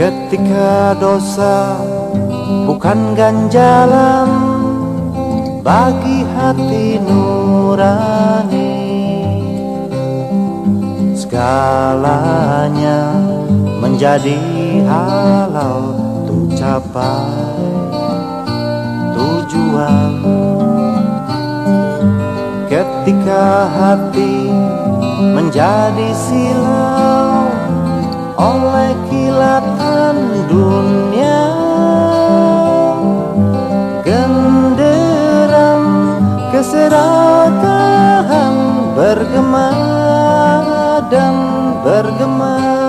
Ketika dosa bukan ganjalan bagi hati nurani. Segalanya menjadi halal untuk capai tujuan. Ketika hati menjadi silau oleh kilatan dunia. Genderang keserakahan bergema dan bergema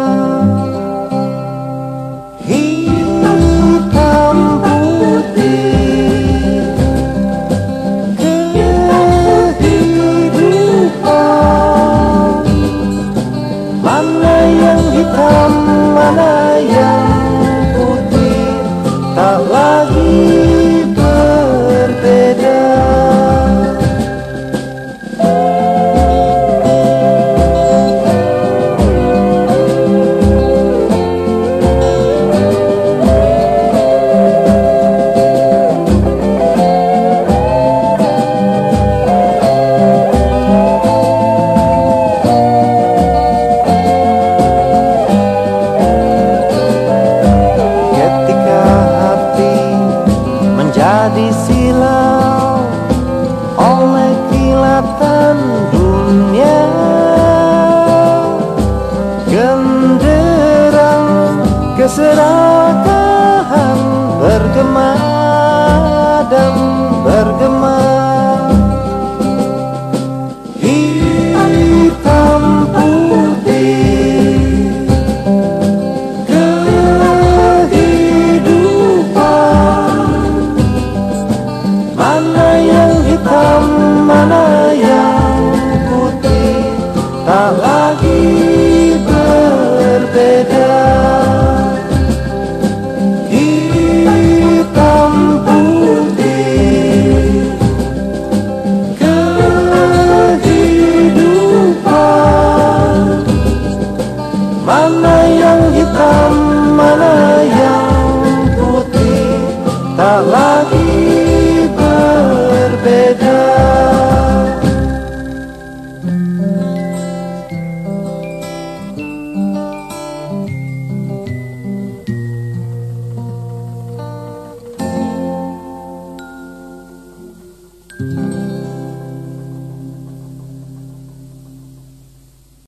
menjadi silau oleh kilatan dunia. Genderang keserakahan Tak lagi berbeda. Hitam putih kehidupan Mana yang hitam, mana yang putih? Tak lagi Mm-hmm.